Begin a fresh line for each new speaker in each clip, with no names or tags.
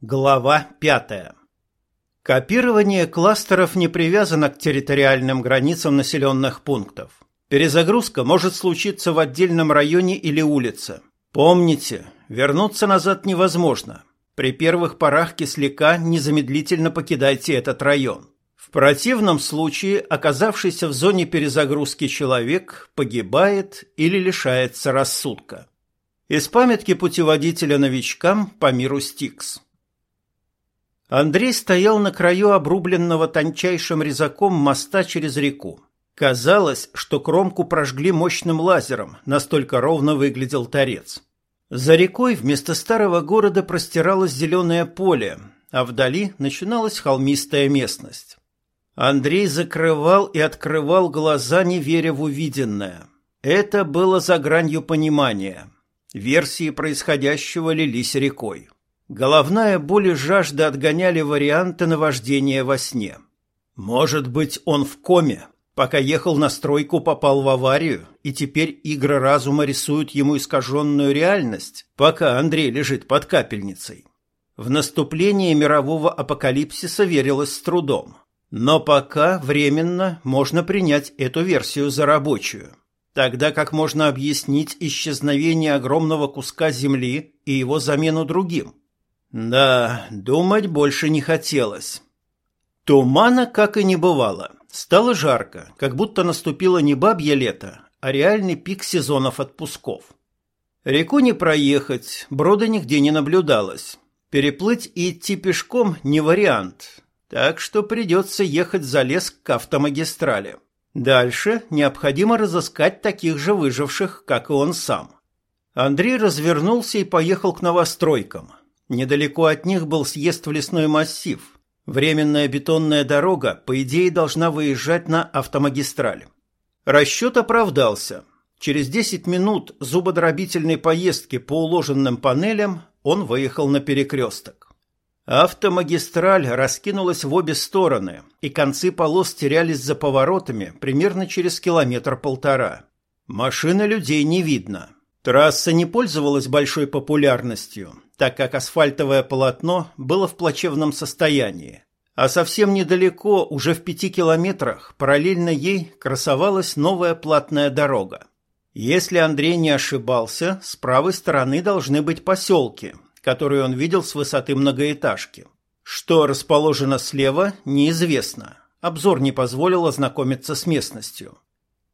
Глава 5. Копирование кластеров не привязано к территориальным границам населенных пунктов. Перезагрузка может случиться в отдельном районе или улице. Помните, вернуться назад невозможно. При первых порах кисляка незамедлительно покидайте этот район. В противном случае оказавшийся в зоне перезагрузки человек погибает или лишается рассудка. Из памятки путеводителя новичкам по миру Стикс. Андрей стоял на краю обрубленного тончайшим резаком моста через реку. Казалось, что кромку прожгли мощным лазером, настолько ровно выглядел торец. За рекой вместо старого города простиралось зеленое поле, а вдали начиналась холмистая местность. Андрей закрывал и открывал глаза, не веря в увиденное. Это было за гранью понимания. Версии происходящего лились рекой. Головная боль и жажда отгоняли варианты наваждения во сне. Может быть, он в коме, пока ехал на стройку, попал в аварию, и теперь игры разума рисуют ему искаженную реальность, пока Андрей лежит под капельницей. В наступление мирового апокалипсиса верилось с трудом. Но пока временно можно принять эту версию за рабочую тогда как можно объяснить исчезновение огромного куска земли и его замену другим. Да, думать больше не хотелось. Тумана как и не бывало. Стало жарко, как будто наступило не бабье лето, а реальный пик сезонов отпусков. Реку не проехать, брода нигде не наблюдалось. Переплыть и идти пешком не вариант, так что придется ехать за лес к автомагистрали. Дальше необходимо разыскать таких же выживших, как и он сам. Андрей развернулся и поехал к новостройкам. Недалеко от них был съезд в лесной массив. Временная бетонная дорога, по идее, должна выезжать на автомагистраль. Расчет оправдался. Через 10 минут зубодробительной поездки по уложенным панелям он выехал на перекресток. Автомагистраль раскинулась в обе стороны, и концы полос терялись за поворотами примерно через километр-полтора. Машины людей не видно. Трасса не пользовалась большой популярностью, так как асфальтовое полотно было в плачевном состоянии. А совсем недалеко, уже в пяти километрах, параллельно ей красовалась новая платная дорога. Если Андрей не ошибался, с правой стороны должны быть поселки, которые он видел с высоты многоэтажки. Что расположено слева, неизвестно. Обзор не позволил ознакомиться с местностью.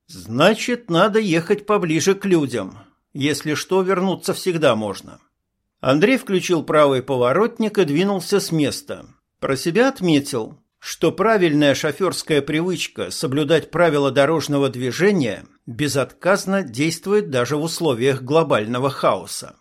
Значит, надо ехать поближе к людям. Если что, вернуться всегда можно. Андрей включил правый поворотник и двинулся с места. Про себя отметил, что правильная шоферская привычка соблюдать правила дорожного движения безотказно действует даже в условиях глобального хаоса.